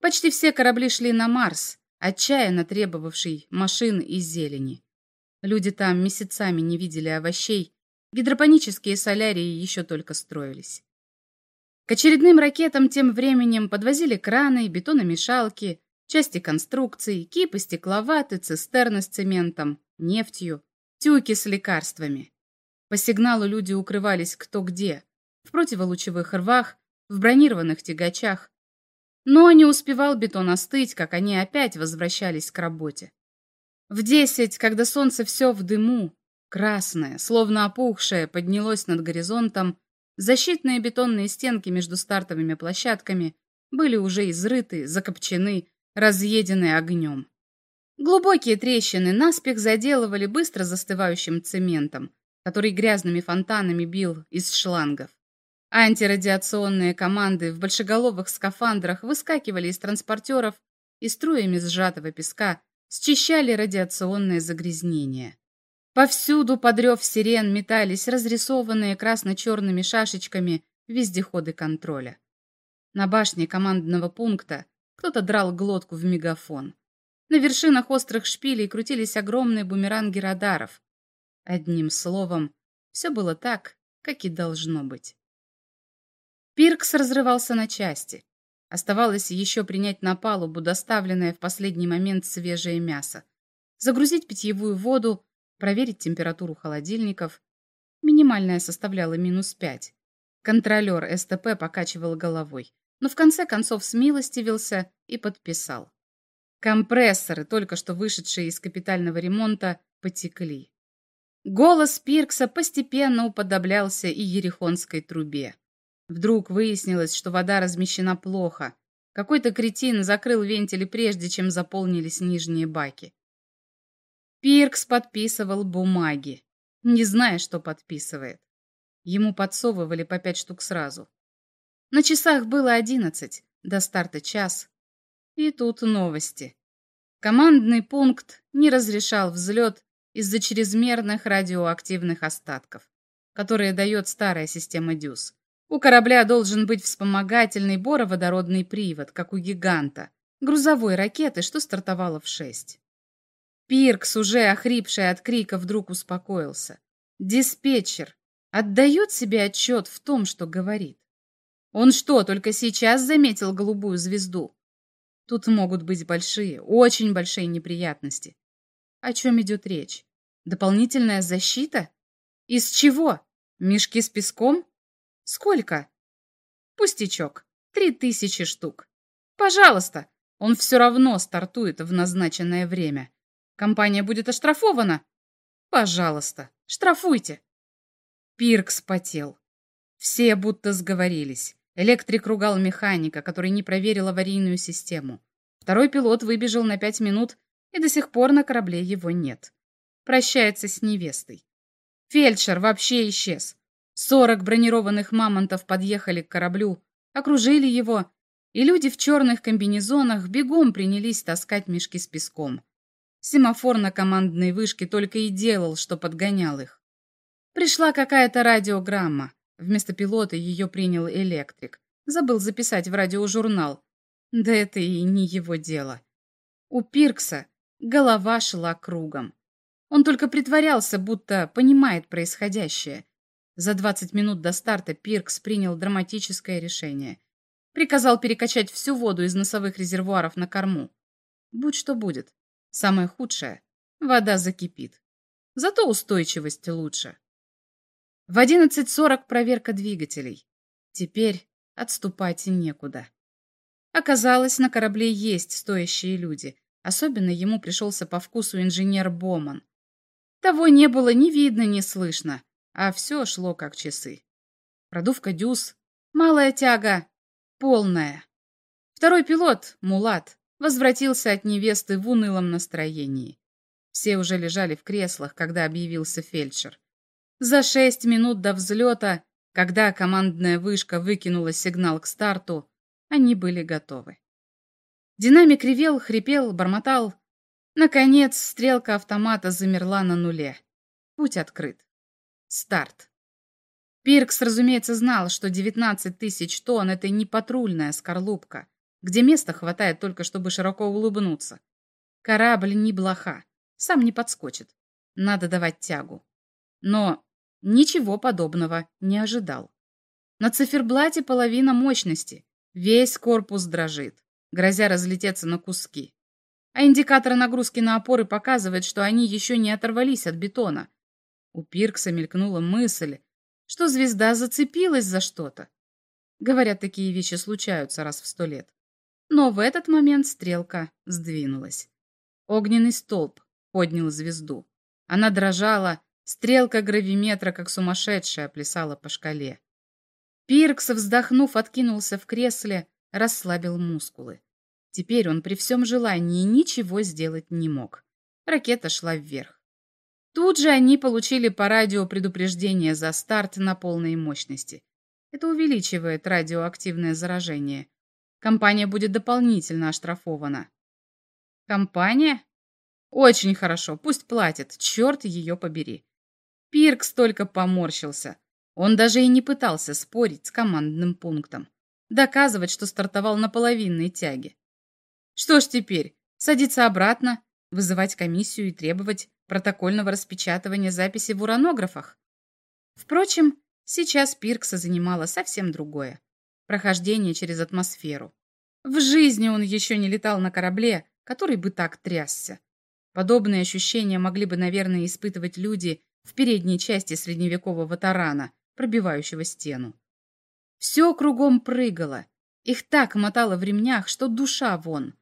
Почти все корабли шли на Марс, отчаянно требовавший машин и зелени. Люди там месяцами не видели овощей, гидропонические солярии еще только строились. К очередным ракетам тем временем подвозили краны, бетономешалки, части конструкций, кипы стекловаты, цистерны с цементом, нефтью, тюки с лекарствами. По сигналу люди укрывались кто где, в противолучевых рвах, в бронированных тягачах. Но не успевал бетон остыть, как они опять возвращались к работе. В десять, когда солнце все в дыму, красное, словно опухшее, поднялось над горизонтом, защитные бетонные стенки между стартовыми площадками были уже изрыты, закопчены, разъедены огнем. Глубокие трещины наспех заделывали быстро застывающим цементом, который грязными фонтанами бил из шлангов. Антирадиационные команды в большеголовых скафандрах выскакивали из транспортеров и струями сжатого песка счищали радиационное загрязнение. Повсюду подрев сирен метались разрисованные красно-черными шашечками вездеходы контроля. На башне командного пункта кто-то драл глотку в мегафон. На вершинах острых шпилей крутились огромные бумеранги радаров. Одним словом, все было так, как и должно быть. Пиркс разрывался на части. Оставалось еще принять на палубу доставленное в последний момент свежее мясо, загрузить питьевую воду, проверить температуру холодильников. Минимальная составляла минус пять. Контролер СТП покачивал головой, но в конце концов смилостивился и подписал. Компрессоры, только что вышедшие из капитального ремонта, потекли. Голос Пиркса постепенно уподоблялся и ерехонской трубе. Вдруг выяснилось, что вода размещена плохо. Какой-то кретин закрыл вентили прежде, чем заполнились нижние баки. Пиркс подписывал бумаги, не зная, что подписывает. Ему подсовывали по пять штук сразу. На часах было одиннадцать, до старта час. И тут новости. Командный пункт не разрешал взлет из-за чрезмерных радиоактивных остатков, которые дает старая система ДЮС. У корабля должен быть вспомогательный бороводородный привод, как у гиганта, грузовой ракеты, что стартовала в шесть. Пиркс, уже охрипший от крика, вдруг успокоился. Диспетчер отдает себе отчет в том, что говорит. Он что, только сейчас заметил голубую звезду? Тут могут быть большие, очень большие неприятности. О чем идет речь? Дополнительная защита? Из чего? Мешки с песком? Сколько? Пустячок. Три тысячи штук. Пожалуйста. Он все равно стартует в назначенное время. Компания будет оштрафована. Пожалуйста, штрафуйте. Пиркс потел. Все будто сговорились. Электрик ругал механика, который не проверил аварийную систему. Второй пилот выбежал на пять минут, и до сих пор на корабле его нет. Прощается с невестой. Фельдшер вообще исчез. Сорок бронированных мамонтов подъехали к кораблю, окружили его, и люди в черных комбинезонах бегом принялись таскать мешки с песком. Семафор на командной вышке только и делал, что подгонял их. Пришла какая-то радиограмма. Вместо пилота ее принял электрик. Забыл записать в радиожурнал. Да это и не его дело. У Пиркса голова шла кругом. Он только притворялся, будто понимает происходящее. За 20 минут до старта Пиркс принял драматическое решение. Приказал перекачать всю воду из носовых резервуаров на корму. Будь что будет. Самое худшее — вода закипит. Зато устойчивость лучше. В 11.40 проверка двигателей. Теперь отступать некуда. Оказалось, на корабле есть стоящие люди. Особенно ему пришелся по вкусу инженер Боман. Того не было ни видно, ни слышно, а все шло как часы. Продувка дюз, малая тяга, полная. Второй пилот, Мулат, возвратился от невесты в унылом настроении. Все уже лежали в креслах, когда объявился фельдшер. За шесть минут до взлета, когда командная вышка выкинула сигнал к старту, они были готовы. Динамик ревел, хрипел, бормотал. Наконец, стрелка автомата замерла на нуле. Путь открыт. Старт. Пиркс, разумеется, знал, что 19 тысяч тонн — это не патрульная скорлупка, где места хватает только, чтобы широко улыбнуться. Корабль не блоха, сам не подскочит. Надо давать тягу. Но ничего подобного не ожидал. На циферблате половина мощности, Весь корпус дрожит, грозя разлететься на куски. А индикатор нагрузки на опоры показывает, что они еще не оторвались от бетона. У Пиркса мелькнула мысль, что звезда зацепилась за что-то. Говорят, такие вещи случаются раз в сто лет. Но в этот момент стрелка сдвинулась. Огненный столб поднял звезду. Она дрожала, стрелка гравиметра, как сумасшедшая, плясала по шкале. Пиркс, вздохнув, откинулся в кресле, расслабил мускулы. Теперь он при всем желании ничего сделать не мог. Ракета шла вверх. Тут же они получили по радио предупреждение за старт на полной мощности. Это увеличивает радиоактивное заражение. Компания будет дополнительно оштрафована. Компания? Очень хорошо, пусть платит, черт ее побери. Пиркс только поморщился. Он даже и не пытался спорить с командным пунктом, доказывать, что стартовал на половинной тяге. Что ж теперь, садиться обратно, вызывать комиссию и требовать протокольного распечатывания записи в уранографах? Впрочем, сейчас Пиркса занимало совсем другое – прохождение через атмосферу. В жизни он еще не летал на корабле, который бы так трясся. Подобные ощущения могли бы, наверное, испытывать люди в передней части средневекового тарана, пробивающего стену. Все кругом прыгало. Их так мотало в ремнях, что душа вон.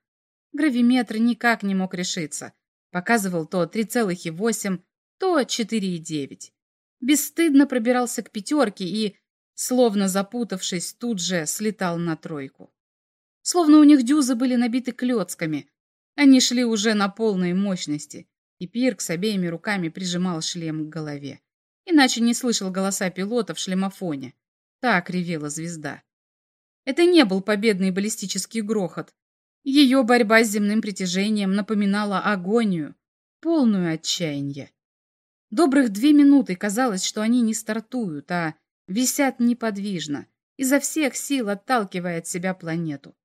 Гравиметр никак не мог решиться. Показывал то 3,8, то 4,9. Бесстыдно пробирался к пятерке и, словно запутавшись, тут же слетал на тройку. Словно у них дюзы были набиты клетками. Они шли уже на полной мощности, и Пирк с обеими руками прижимал шлем к голове иначе не слышал голоса пилота в шлемофоне. Так ревела звезда. Это не был победный баллистический грохот. Ее борьба с земным притяжением напоминала агонию, полную отчаяния. Добрых две минуты казалось, что они не стартуют, а висят неподвижно, изо всех сил отталкивая от себя планету.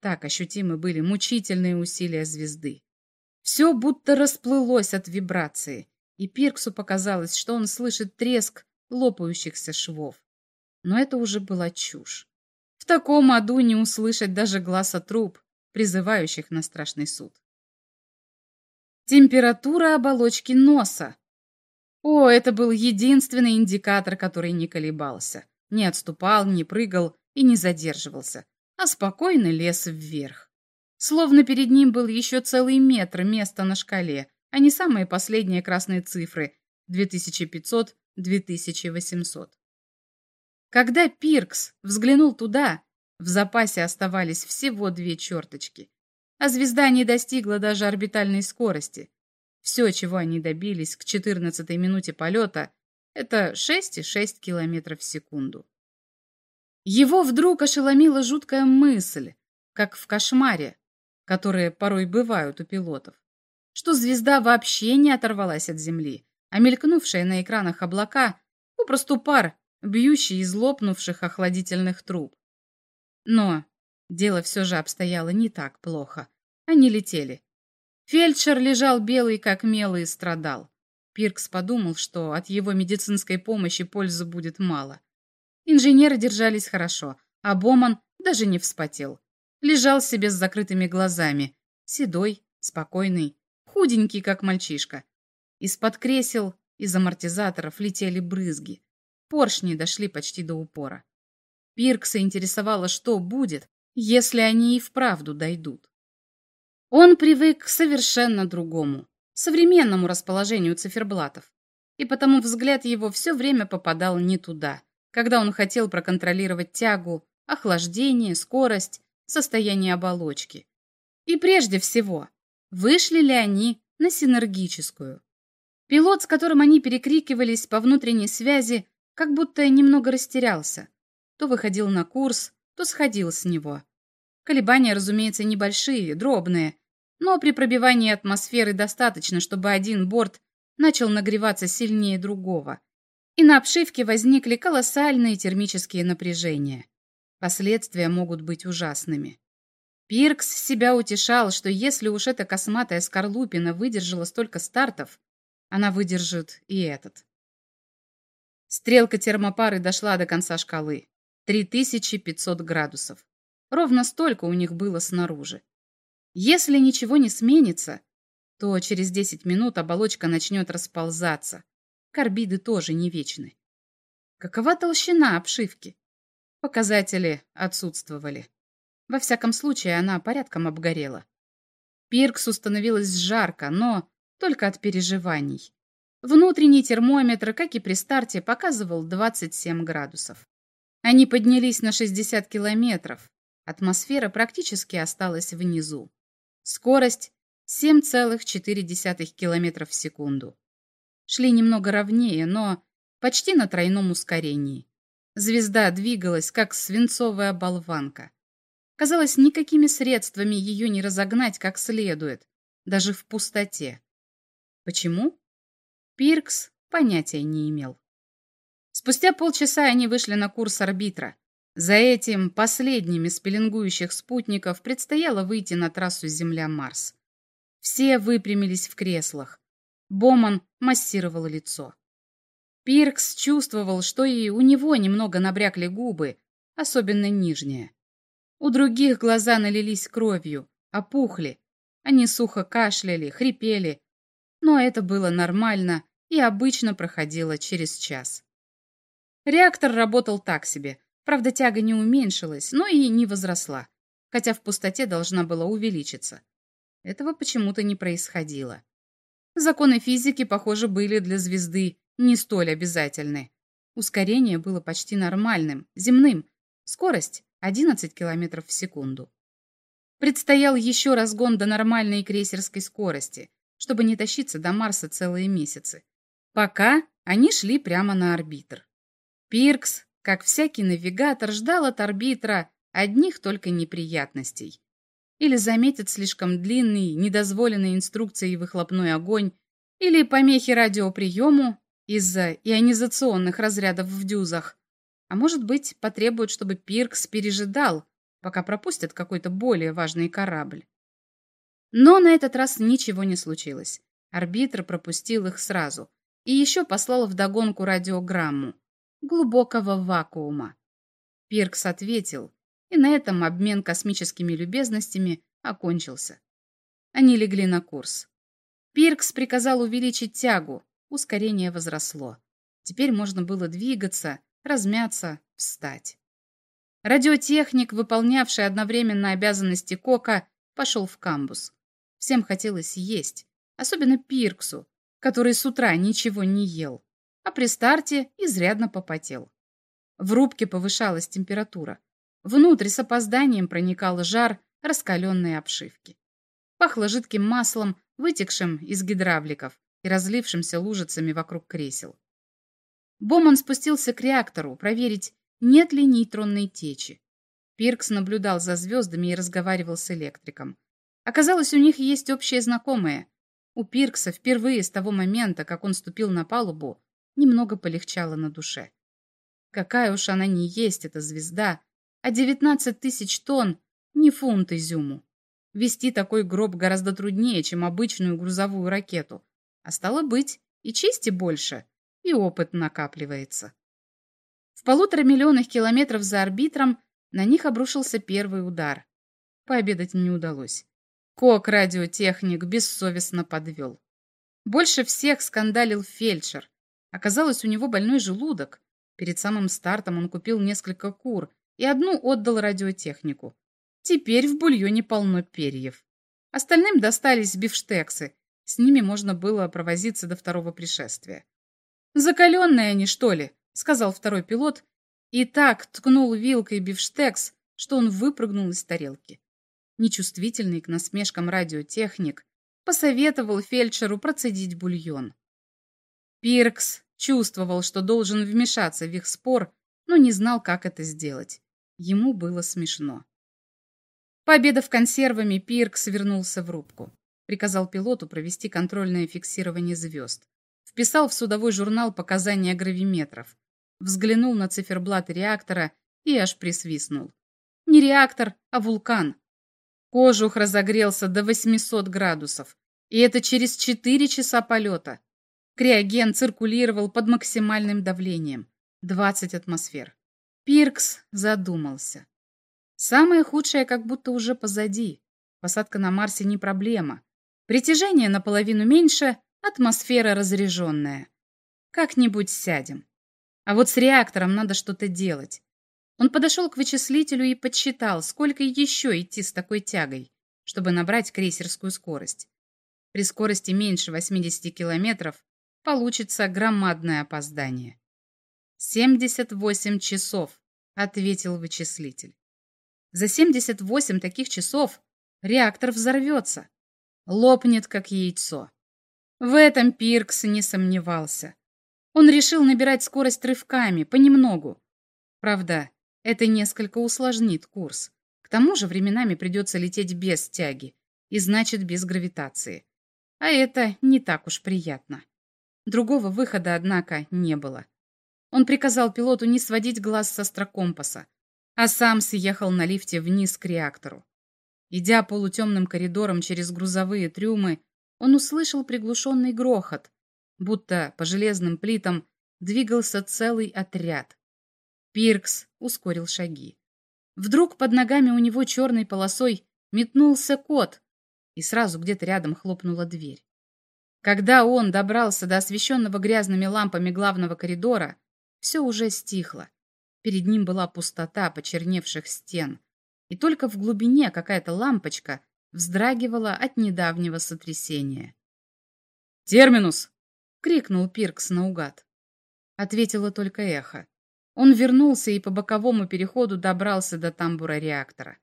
Так ощутимы были мучительные усилия звезды. Все будто расплылось от вибрации, и Пирксу показалось, что он слышит треск лопающихся швов. Но это уже была чушь. В таком аду не услышать даже глаза труп, призывающих на страшный суд. Температура оболочки носа. О, это был единственный индикатор, который не колебался, не отступал, не прыгал и не задерживался, а спокойно лез вверх. Словно перед ним был еще целый метр места на шкале, а не самые последние красные цифры 2500-2800. Когда Пиркс взглянул туда, в запасе оставались всего две черточки, а звезда не достигла даже орбитальной скорости. Все, чего они добились к 14 минуте полета, Это 6,6 километров в секунду. Его вдруг ошеломила жуткая мысль, как в кошмаре, которые порой бывают у пилотов, что звезда вообще не оторвалась от Земли, а мелькнувшие на экранах облака — попросту пар, бьющий из лопнувших охладительных труб. Но дело все же обстояло не так плохо. Они летели. Фельдшер лежал белый, как мел, и страдал. Пиркс подумал, что от его медицинской помощи пользы будет мало. Инженеры держались хорошо, а Боман даже не вспотел. Лежал себе с закрытыми глазами, седой, спокойный, худенький, как мальчишка. Из-под кресел, из амортизаторов летели брызги. Поршни дошли почти до упора. Пиркса интересовало, что будет, если они и вправду дойдут. Он привык к совершенно другому современному расположению циферблатов, и потому взгляд его все время попадал не туда, когда он хотел проконтролировать тягу, охлаждение, скорость, состояние оболочки. И прежде всего, вышли ли они на синергическую. Пилот, с которым они перекрикивались по внутренней связи, как будто немного растерялся. То выходил на курс, то сходил с него. Колебания, разумеется, небольшие, дробные, но при пробивании атмосферы достаточно, чтобы один борт начал нагреваться сильнее другого, и на обшивке возникли колоссальные термические напряжения. Последствия могут быть ужасными. Пиркс себя утешал, что если уж эта косматая скорлупина выдержала столько стартов, она выдержит и этот. Стрелка термопары дошла до конца шкалы. 3500 градусов. Ровно столько у них было снаружи. Если ничего не сменится, то через 10 минут оболочка начнет расползаться. Карбиды тоже не вечны. Какова толщина обшивки? Показатели отсутствовали. Во всяком случае, она порядком обгорела. Пирксу становилось жарко, но только от переживаний. Внутренний термометр, как и при старте, показывал 27 градусов. Они поднялись на 60 километров. Атмосфера практически осталась внизу. Скорость 7,4 км в секунду. Шли немного ровнее, но почти на тройном ускорении. Звезда двигалась, как свинцовая болванка. Казалось, никакими средствами ее не разогнать как следует, даже в пустоте. Почему? Пиркс понятия не имел. Спустя полчаса они вышли на курс арбитра. За этим последним из пеленгующих спутников предстояло выйти на трассу Земля-Марс. Все выпрямились в креслах. Боман массировал лицо. Пиркс чувствовал, что и у него немного набрякли губы, особенно нижние. У других глаза налились кровью, опухли. Они сухо кашляли, хрипели. Но это было нормально и обычно проходило через час. Реактор работал так себе, Правда, тяга не уменьшилась, но и не возросла, хотя в пустоте должна была увеличиться. Этого почему-то не происходило. Законы физики, похоже, были для звезды не столь обязательны. Ускорение было почти нормальным, земным. Скорость 11 км в секунду. Предстоял еще разгон до нормальной крейсерской скорости, чтобы не тащиться до Марса целые месяцы. Пока они шли прямо на арбитр. Пиркс как всякий навигатор, ждал от арбитра одних только неприятностей. Или заметит слишком длинный, недозволенный инструкцией выхлопной огонь, или помехи радиоприему из-за ионизационных разрядов в дюзах. А может быть, потребует, чтобы Пиркс пережидал, пока пропустят какой-то более важный корабль. Но на этот раз ничего не случилось. Арбитр пропустил их сразу и еще послал вдогонку радиограмму глубокого вакуума. Пиркс ответил, и на этом обмен космическими любезностями окончился. Они легли на курс. Пиркс приказал увеличить тягу, ускорение возросло. Теперь можно было двигаться, размяться, встать. Радиотехник, выполнявший одновременно обязанности Кока, пошел в камбус. Всем хотелось есть, особенно Пирксу, который с утра ничего не ел а при старте изрядно попотел. В рубке повышалась температура. Внутрь с опозданием проникал жар раскаленной обшивки. Пахло жидким маслом, вытекшим из гидравликов и разлившимся лужицами вокруг кресел. Боман спустился к реактору проверить, нет ли нейтронной течи. Пиркс наблюдал за звездами и разговаривал с электриком. Оказалось, у них есть общие знакомые. У Пиркса впервые с того момента, как он ступил на палубу, немного полегчало на душе. Какая уж она не есть, эта звезда, а 19 тысяч тонн — не фунт изюму. Вести такой гроб гораздо труднее, чем обычную грузовую ракету. А стало быть, и чести больше, и опыт накапливается. В полутора миллионах километров за арбитром на них обрушился первый удар. Пообедать не удалось. Кок, радиотехник, бессовестно подвел. Больше всех скандалил фельдшер. Оказалось, у него больной желудок. Перед самым стартом он купил несколько кур и одну отдал радиотехнику. Теперь в бульоне полно перьев. Остальным достались бифштексы. С ними можно было провозиться до второго пришествия. «Закаленные они, что ли?» — сказал второй пилот. И так ткнул вилкой бифштекс, что он выпрыгнул из тарелки нечувствительный к насмешкам радиотехник, посоветовал фельдшеру процедить бульон. Пиркс чувствовал, что должен вмешаться в их спор, но не знал, как это сделать. Ему было смешно. Пообедав консервами, Пиркс вернулся в рубку. Приказал пилоту провести контрольное фиксирование звезд. Вписал в судовой журнал показания гравиметров. Взглянул на циферблат реактора и аж присвистнул. Не реактор, а вулкан. Кожух разогрелся до 800 градусов, и это через 4 часа полета. Криоген циркулировал под максимальным давлением – 20 атмосфер. Пиркс задумался. Самое худшее как будто уже позади. Посадка на Марсе не проблема. Притяжение наполовину меньше, атмосфера разряженная. Как-нибудь сядем. А вот с реактором надо что-то делать. Он подошел к вычислителю и подсчитал, сколько еще идти с такой тягой, чтобы набрать крейсерскую скорость. При скорости меньше 80 километров получится громадное опоздание. «78 часов», — ответил вычислитель. «За 78 таких часов реактор взорвется, лопнет, как яйцо». В этом Пиркс не сомневался. Он решил набирать скорость рывками, понемногу. Правда, это несколько усложнит курс. К тому же временами придется лететь без тяги, и значит без гравитации. А это не так уж приятно. Другого выхода, однако, не было. Он приказал пилоту не сводить глаз со астрокомпаса, а сам съехал на лифте вниз к реактору. Идя полутемным коридором через грузовые трюмы, он услышал приглушенный грохот, будто по железным плитам двигался целый отряд. Пиркс ускорил шаги. Вдруг под ногами у него черной полосой метнулся кот, и сразу где-то рядом хлопнула дверь. Когда он добрался до освещенного грязными лампами главного коридора, все уже стихло. Перед ним была пустота почерневших стен, и только в глубине какая-то лампочка вздрагивала от недавнего сотрясения. «Терминус!» — крикнул Пиркс наугад. Ответило только эхо. Он вернулся и по боковому переходу добрался до тамбура реактора.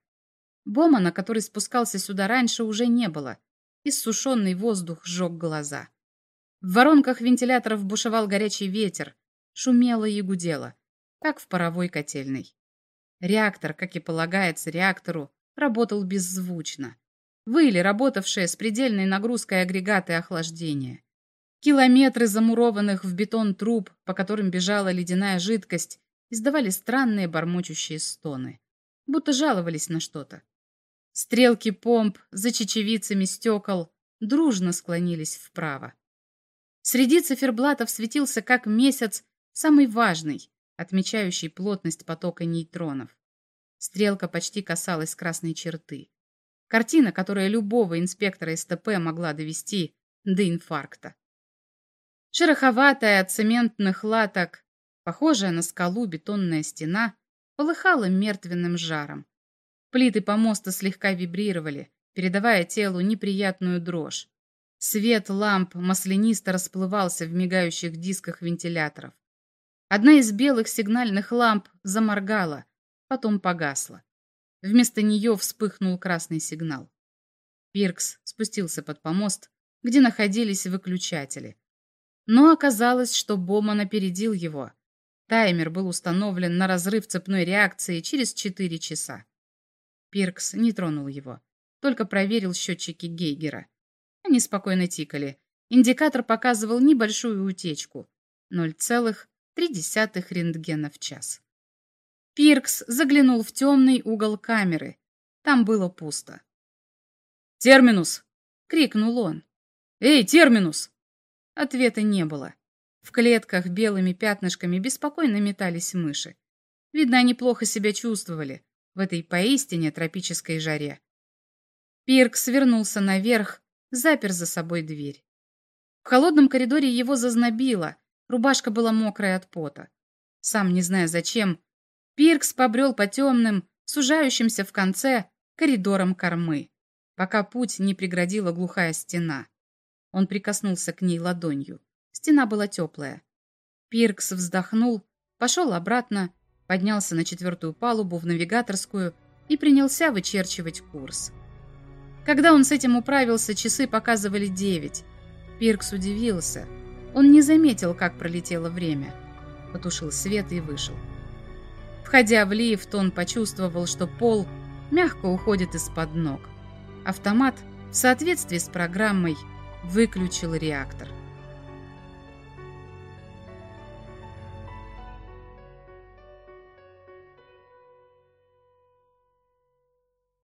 Бомана, который спускался сюда раньше, уже не было. Иссушенный воздух сжег глаза. В воронках вентиляторов бушевал горячий ветер, шумело и гудело, как в паровой котельной. Реактор, как и полагается реактору, работал беззвучно. Выли работавшие с предельной нагрузкой агрегаты охлаждения. Километры замурованных в бетон труб, по которым бежала ледяная жидкость, издавали странные бормочущие стоны, будто жаловались на что-то. Стрелки помп за чечевицами стекол дружно склонились вправо. Среди циферблатов светился как месяц самый важный, отмечающий плотность потока нейтронов. Стрелка почти касалась красной черты. Картина, которая любого инспектора СТП могла довести до инфаркта. Шероховатая от цементных латок Похожая на скалу бетонная стена полыхала мертвенным жаром. Плиты помоста слегка вибрировали, передавая телу неприятную дрожь. Свет ламп маслянисто расплывался в мигающих дисках вентиляторов. Одна из белых сигнальных ламп заморгала, потом погасла. Вместо нее вспыхнул красный сигнал. Пиркс спустился под помост, где находились выключатели. Но оказалось, что Боман опередил его. Таймер был установлен на разрыв цепной реакции через 4 часа. Пиркс не тронул его, только проверил счетчики Гейгера. Они спокойно тикали. Индикатор показывал небольшую утечку — 0,3 рентгена в час. Пиркс заглянул в темный угол камеры. Там было пусто. «Терминус!» — крикнул он. «Эй, терминус!» Ответа не было. В клетках белыми пятнышками беспокойно метались мыши. Видно, они плохо себя чувствовали в этой поистине тропической жаре. Пирк свернулся наверх, запер за собой дверь. В холодном коридоре его зазнобило, рубашка была мокрая от пота. Сам не зная зачем, Пиркс побрел по темным, сужающимся в конце коридорам кормы, пока путь не преградила глухая стена. Он прикоснулся к ней ладонью. Стена была теплая. Пиркс вздохнул, пошел обратно, поднялся на четвертую палубу в навигаторскую и принялся вычерчивать курс. Когда он с этим управился, часы показывали девять. Пиркс удивился. Он не заметил, как пролетело время. Потушил свет и вышел. Входя в лифт, он почувствовал, что пол мягко уходит из-под ног. Автомат в соответствии с программой выключил реактор.